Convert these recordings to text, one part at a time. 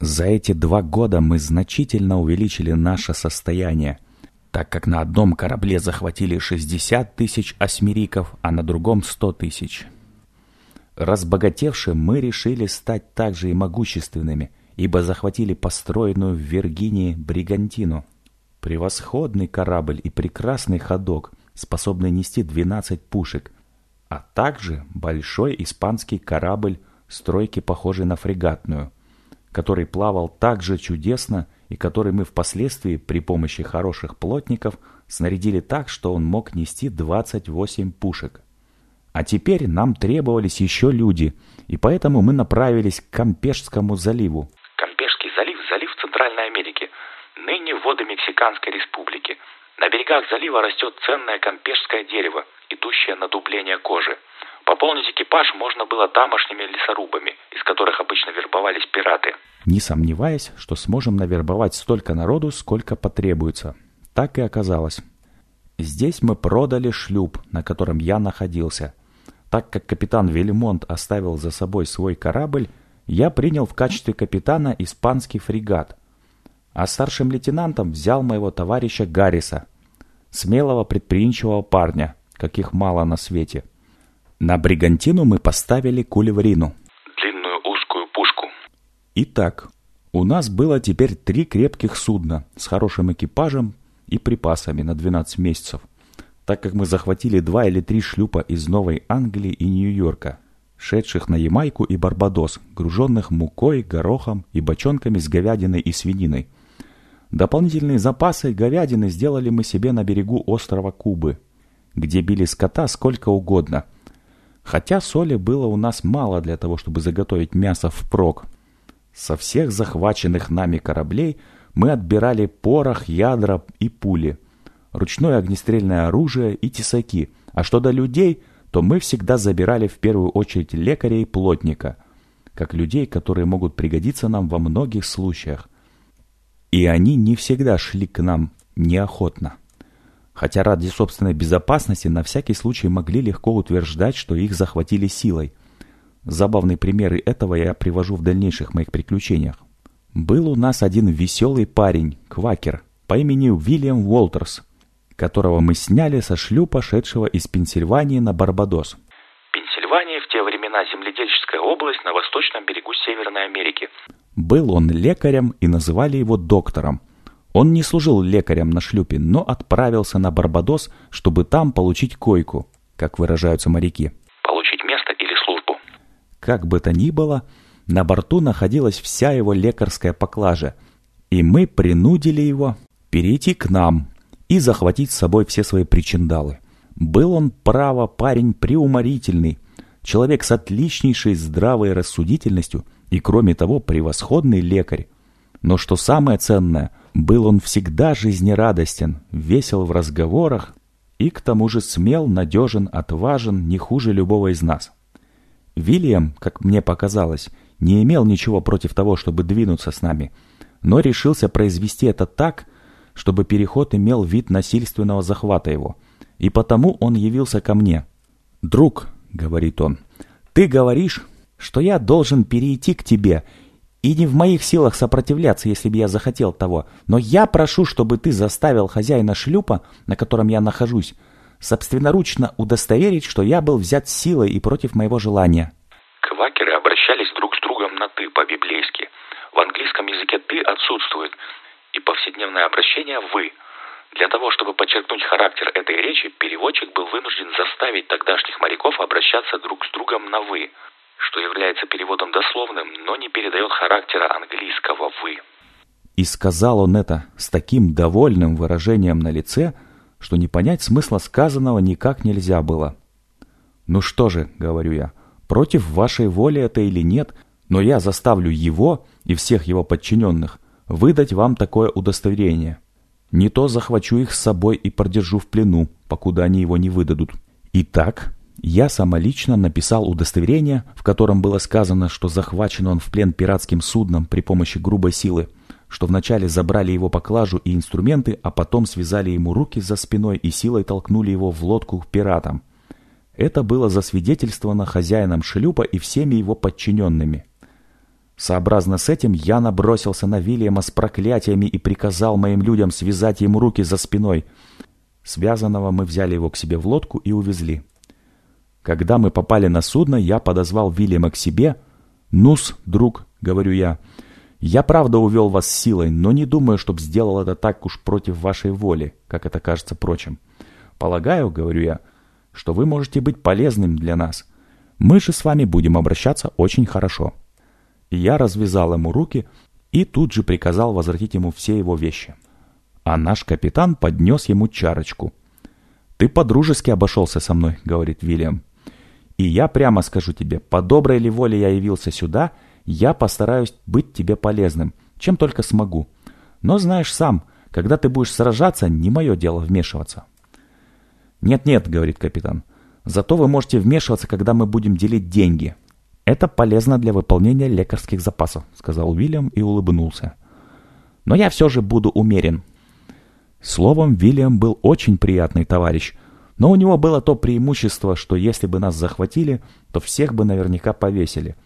За эти два года мы значительно увеличили наше состояние, так как на одном корабле захватили 60 тысяч осьмериков, а на другом 100 тысяч. Разбогатевши, мы решили стать также и могущественными, ибо захватили построенную в Виргинии Бригантину. Превосходный корабль и прекрасный ходок, способный нести 12 пушек, а также большой испанский корабль стройки, похожий на фрегатную – который плавал так же чудесно и который мы впоследствии при помощи хороших плотников снарядили так, что он мог нести 28 пушек. А теперь нам требовались еще люди, и поэтому мы направились к Кампешскому заливу. Кампешский залив – залив Центральной Америки, ныне воды Мексиканской республики. На берегах залива растет ценное кампешское дерево, идущее на дубление кожи – Пополнить экипаж можно было тамошними лесорубами, из которых обычно вербовались пираты. Не сомневаясь, что сможем навербовать столько народу, сколько потребуется. Так и оказалось. Здесь мы продали шлюп, на котором я находился. Так как капитан Вельмонт оставил за собой свой корабль, я принял в качестве капитана испанский фрегат, а старшим лейтенантом взял моего товарища Гарриса, смелого предприимчивого парня, каких мало на свете. На бригантину мы поставили кулеврину. Длинную узкую пушку. Итак, у нас было теперь три крепких судна с хорошим экипажем и припасами на 12 месяцев, так как мы захватили два или три шлюпа из Новой Англии и Нью-Йорка, шедших на Ямайку и Барбадос, груженных мукой, горохом и бочонками с говядиной и свининой. Дополнительные запасы говядины сделали мы себе на берегу острова Кубы, где били скота сколько угодно – Хотя соли было у нас мало для того, чтобы заготовить мясо впрок. Со всех захваченных нами кораблей мы отбирали порох, ядра и пули, ручное огнестрельное оружие и тесаки, а что до людей, то мы всегда забирали в первую очередь лекаря и плотника, как людей, которые могут пригодиться нам во многих случаях. И они не всегда шли к нам неохотно хотя ради собственной безопасности на всякий случай могли легко утверждать, что их захватили силой. Забавные примеры этого я привожу в дальнейших моих приключениях. Был у нас один веселый парень, квакер, по имени Уильям Уолтерс, которого мы сняли со шлюпа, шедшего из Пенсильвании на Барбадос. Пенсильвания в те времена земледельческая область на восточном берегу Северной Америки. Был он лекарем и называли его доктором – он не служил лекарем на шлюпе, но отправился на Барбадос, чтобы там получить койку, как выражаются моряки. Получить место или службу. Как бы то ни было, на борту находилась вся его лекарская поклажа, и мы принудили его перейти к нам и захватить с собой все свои причиндалы. Был он, право, парень преуморительный, человек с отличнейшей здравой рассудительностью и, кроме того, превосходный лекарь. Но что самое ценное, был он всегда жизнерадостен, весел в разговорах и к тому же смел, надежен, отважен, не хуже любого из нас. Вильям, как мне показалось, не имел ничего против того, чтобы двинуться с нами, но решился произвести это так, чтобы переход имел вид насильственного захвата его, и потому он явился ко мне. «Друг», — говорит он, — «ты говоришь, что я должен перейти к тебе и не в моих силах сопротивляться, если бы я захотел того. Но я прошу, чтобы ты заставил хозяина шлюпа, на котором я нахожусь, собственноручно удостоверить, что я был взят силой и против моего желания». Квакеры обращались друг с другом на «ты» по-библейски. В английском языке «ты» отсутствует, и повседневное обращение «вы». Для того, чтобы подчеркнуть характер этой речи, переводчик был вынужден заставить тогдашних моряков обращаться друг с другом на «вы» что является переводом дословным, но не передает характера английского «вы». И сказал он это с таким довольным выражением на лице, что не понять смысла сказанного никак нельзя было. «Ну что же», — говорю я, — «против вашей воли это или нет, но я заставлю его и всех его подчиненных выдать вам такое удостоверение. Не то захвачу их с собой и продержу в плену, покуда они его не выдадут». Итак, я самолично написал удостоверение, в котором было сказано, что захвачен он в плен пиратским судном при помощи грубой силы, что вначале забрали его поклажу и инструменты, а потом связали ему руки за спиной и силой толкнули его в лодку к пиратам. Это было засвидетельствовано хозяином шлюпа и всеми его подчиненными. Сообразно с этим я набросился на Вильяма с проклятиями и приказал моим людям связать ему руки за спиной. Связанного мы взяли его к себе в лодку и увезли. Когда мы попали на судно, я подозвал Вильяма к себе. «Нус, друг», — говорю я, — «я правда увел вас силой, но не думаю, чтоб сделал это так уж против вашей воли, как это кажется прочим. Полагаю, — говорю я, — что вы можете быть полезным для нас. Мы же с вами будем обращаться очень хорошо». Я развязал ему руки и тут же приказал возвратить ему все его вещи. А наш капитан поднес ему чарочку. «Ты по-дружески обошелся со мной», — говорит Вильям. «И я прямо скажу тебе, по доброй ли воле я явился сюда, я постараюсь быть тебе полезным, чем только смогу. Но знаешь сам, когда ты будешь сражаться, не мое дело вмешиваться». «Нет-нет», — говорит капитан, — «зато вы можете вмешиваться, когда мы будем делить деньги. «Это полезно для выполнения лекарских запасов», — сказал Уильям и улыбнулся. «Но я все же буду умерен». Словом, Вильям был очень приятный товарищ, но у него было то преимущество, что если бы нас захватили, то всех бы наверняка повесили,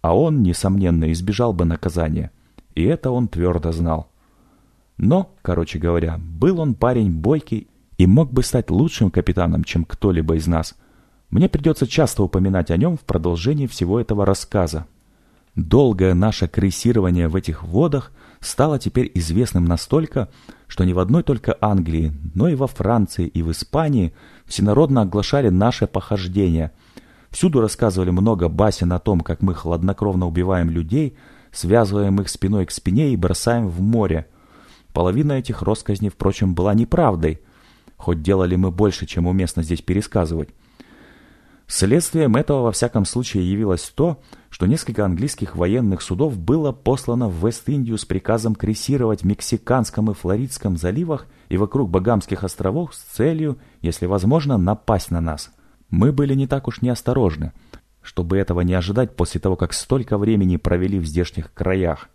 а он, несомненно, избежал бы наказания. И это он твердо знал. Но, короче говоря, был он парень бойкий и мог бы стать лучшим капитаном, чем кто-либо из нас — мне придется часто упоминать о нем в продолжении всего этого рассказа. Долгое наше крейсирование в этих водах стало теперь известным настолько, что не в одной только Англии, но и во Франции и в Испании всенародно оглашали наше похождение. Всюду рассказывали много басен о том, как мы хладнокровно убиваем людей, связываем их спиной к спине и бросаем в море. Половина этих россказней, впрочем, была неправдой, хоть делали мы больше, чем уместно здесь пересказывать. Следствием этого, во всяком случае, явилось то, что несколько английских военных судов было послано в Вест-Индию с приказом крейсировать в Мексиканском и Флоридском заливах и вокруг Багамских островов с целью, если возможно, напасть на нас. Мы были не так уж неосторожны, чтобы этого не ожидать после того, как столько времени провели в здешних краях.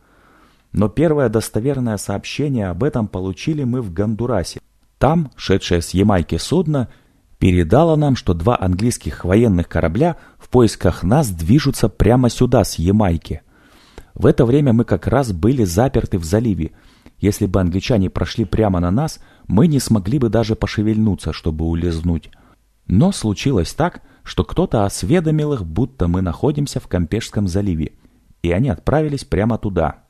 Но первое достоверное сообщение об этом получили мы в Гондурасе. Там, шедшее с Ямайки судно, передала нам, что два английских военных корабля в поисках нас движутся прямо сюда, с Ямайки. В это время мы как раз были заперты в заливе. Если бы англичане прошли прямо на нас, мы не смогли бы даже пошевельнуться, чтобы улизнуть. Но случилось так, что кто-то осведомил их, будто мы находимся в Кампешском заливе, и они отправились прямо туда.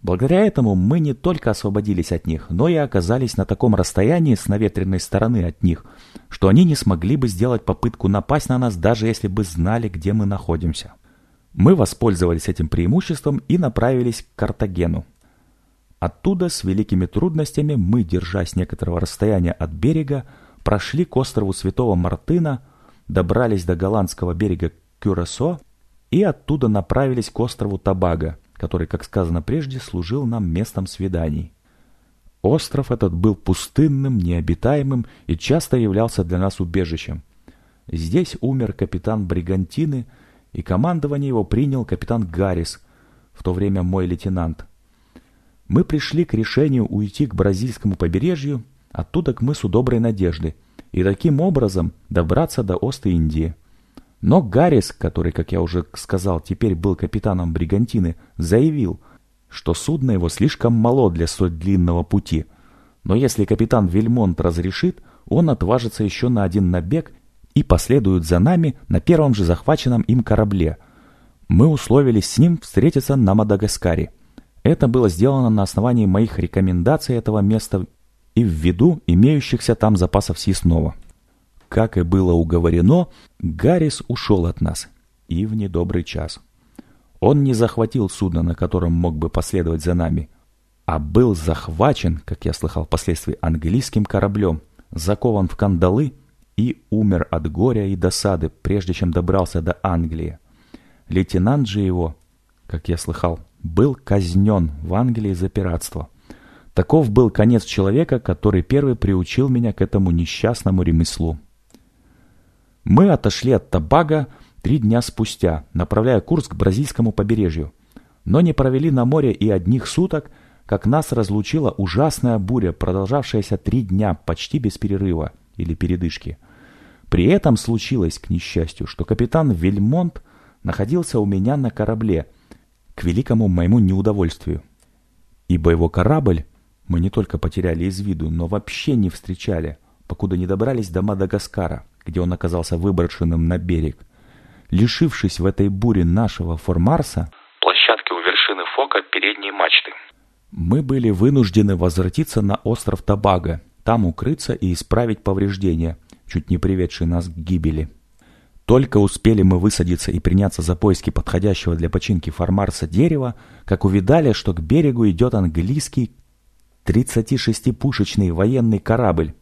Благодаря этому мы не только освободились от них, но и оказались на таком расстоянии с наветренной стороны от них, что они не смогли бы сделать попытку напасть на нас, даже если бы знали, где мы находимся. Мы воспользовались этим преимуществом и направились к Картагену. Оттуда с великими трудностями мы, держась некоторого расстояния от берега, прошли к острову Святого Мартына, добрались до голландского берега Кюрасо и оттуда направились к острову Табага, который, как сказано прежде, служил нам местом свиданий. Остров этот был пустынным, необитаемым и часто являлся для нас убежищем. Здесь умер капитан Бригантины, и командование его принял капитан Гаррис, в то время мой лейтенант. Мы пришли к решению уйти к бразильскому побережью, оттуда к мысу Доброй Надежды, и таким образом добраться до Ост-Индии. Но Гаррис, который, как я уже сказал, теперь был капитаном Бригантины, заявил, что судно его слишком мало для столь длинного пути. Но если капитан Вельмонт разрешит, он отважится еще на один набег и последует за нами на первом же захваченном им корабле. Мы условились с ним встретиться на Мадагаскаре. Это было сделано на основании моих рекомендаций этого места и в виду имеющихся там запасов съестного. Как и было уговорено, Гаррис ушел от нас, и в недобрый час. Он не захватил судно, на котором мог бы последовать за нами, а был захвачен, как я слыхал впоследствии, английским кораблем, закован в кандалы и умер от горя и досады, прежде чем добрался до Англии. Лейтенант же его, как я слыхал, был казнен в Англии за пиратство. Таков был конец человека, который первый приучил меня к этому несчастному ремеслу. Мы отошли от Табага три дня спустя, направляя курс к бразильскому побережью. Но не провели на море и одних суток, как нас разлучила ужасная буря, продолжавшаяся три дня почти без перерыва или передышки. При этом случилось, к несчастью, что капитан Вельмонт находился у меня на корабле, к великому моему неудовольствию. Ибо его корабль мы не только потеряли из виду, но вообще не встречали, покуда не добрались до Мадагаскара, где он оказался выброшенным на берег. Лишившись в этой буре нашего Формарса, Площадки у вершины Фока передней мачты. мы были вынуждены возвратиться на остров Табага, там укрыться и исправить повреждения, чуть не приведшие нас к гибели. Только успели мы высадиться и приняться за поиски подходящего для починки Формарса дерева, как увидали, что к берегу идет английский 36-пушечный военный корабль.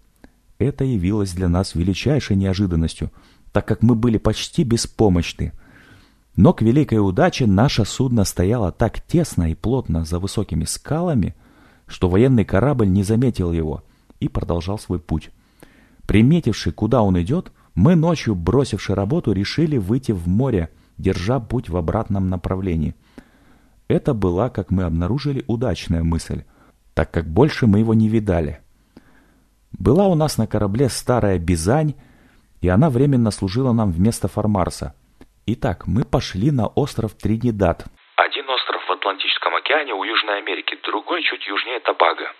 Это явилось для нас величайшей неожиданностью, так как мы были почти беспомощны. Но к великой удаче наше судно стояло так тесно и плотно за высокими скалами, что военный корабль не заметил его и продолжал свой путь. Приметивши, куда он идет, мы ночью, бросивши работу, решили выйти в море, держа путь в обратном направлении. Это была, как мы обнаружили, удачная мысль, так как больше мы его не видали. Была у нас на корабле старая Бизань, и она временно служила нам вместо Формарса. Итак, мы пошли на остров Тринидад. Один остров в Атлантическом океане у Южной Америки, другой чуть южнее Табага.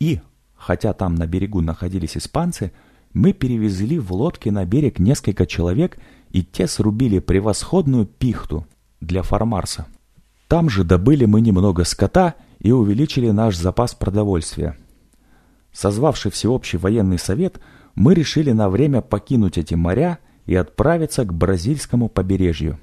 И, хотя там на берегу находились испанцы, мы перевезли в лодке на берег несколько человек, и те срубили превосходную пихту для Формарса. Там же добыли мы немного скота и увеличили наш запас продовольствия. Созвавший всеобщий военный совет, мы решили на время покинуть эти моря и отправиться к бразильскому побережью.